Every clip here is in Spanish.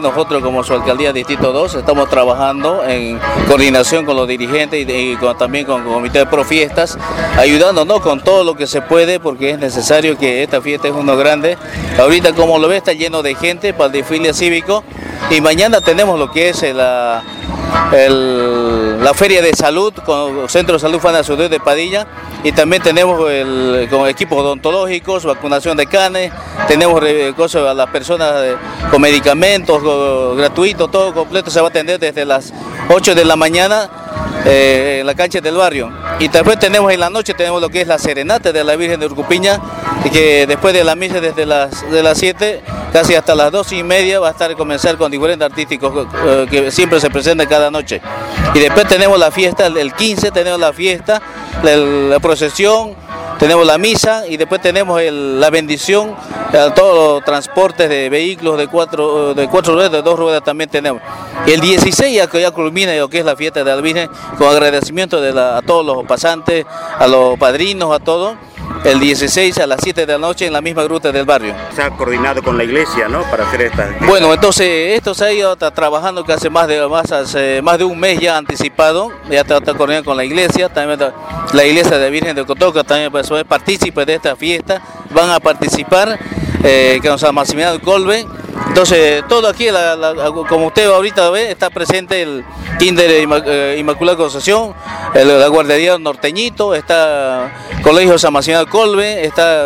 Nosotros como su alcaldía Distrito 2 estamos trabajando en coordinación con los dirigentes y, también con el comité de profiestas, ayudándonos con todo lo que se puede porque es necesario que esta fiesta es uno grande. Ahorita como lo ve está lleno de gente para el desfile cívico y mañana tenemos lo que es la, la feria de salud con el Centro de Salud Fana de Padilla y también tenemos el, con equipos odontológicos, vacunación de canes, tenemos cosas a las personas con medicamentos gratuitos, todo completo, se va a atender desde las 8 de la mañana eh, en la cancha del barrio. Y después tenemos en la noche, tenemos lo que es la serenata de la Virgen de Urcupiña, que después de la misa desde las, de las 7 casi hasta las 2 y media va a estar a comenzar con diferentes artísticos eh, que siempre se presentan cada noche. Y después tenemos la fiesta, el 15 tenemos la fiesta, la, procesión, tenemos la misa y después tenemos la bendición a todos los transportes de vehículos de cuatro, de cuatro ruedas, de dos ruedas también tenemos. Y el 16 ya, ya culmina lo que es la fiesta de la con agradecimiento de a todos los pasantes, a los padrinos, a todos el 16 a las 7 de la noche en la misma gruta del barrio. Se ha coordinado con la iglesia, ¿no? Para hacer esta... Bueno, entonces esto se ha ido trabajando que hace más de, más, hace más de un mes ya anticipado, ya está, coordinado con la iglesia, también la iglesia de Virgen de Cotoca también pues, es partícipe de esta fiesta, van a participar eh, con San Maximiliano Colbe, entonces, todo aquí, como usted ahorita ve, está presente el Kinder eh, Inmaculada Concepción, la guardería Norteñito, está Colegio San Maximiliano Colbe, está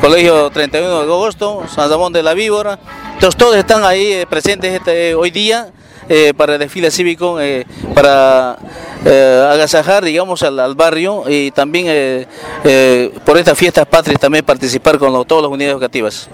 Colegio 31 de agosto, San Ramón de la Víbora. Entonces, todos están ahí eh, presentes este, hoy día. Eh, para el desfile cívico, para agasajar, digamos, al, barrio y también por estas fiestas patrias también participar con todas las unidades educativas.